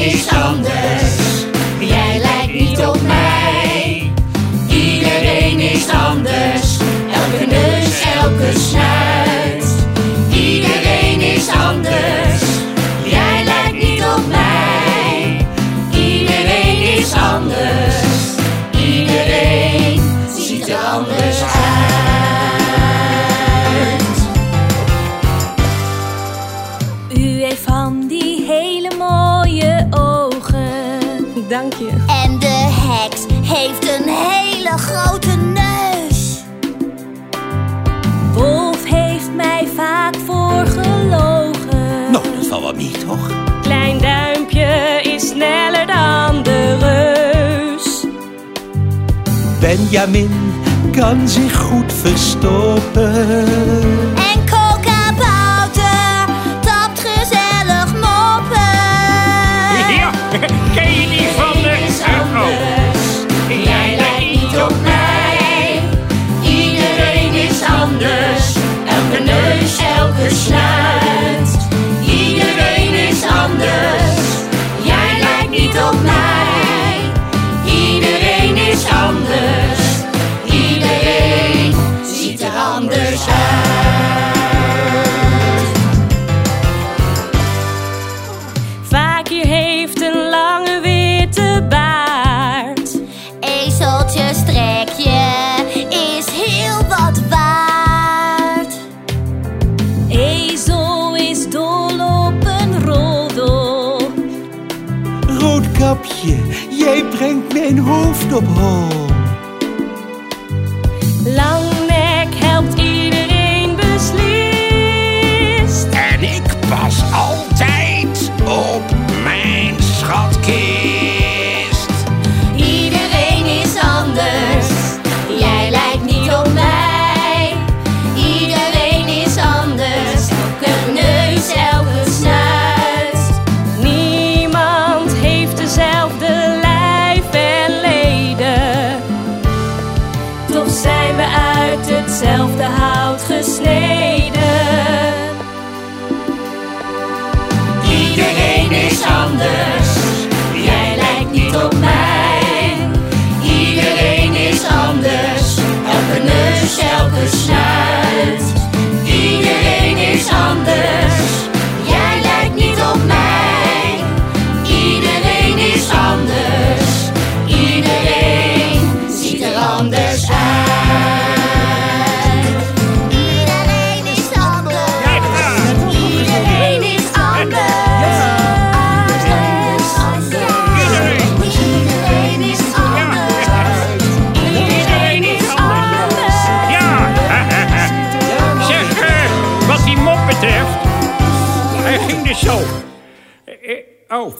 is anders. Jij lijkt niet op mij. Iedereen is anders. Elke neus, elke snuit. Iedereen is anders. Jij lijkt niet op mij. Iedereen is anders. Iedereen ziet er anders uit. En de heks heeft een hele grote neus. Wolf heeft mij vaak voor gelogen. Nou, dat valt wel niet, toch? Klein duimpje is sneller dan de reus. Benjamin kan zich goed verstoppen. jij brengt mijn hoofd op hol. show. It, oh,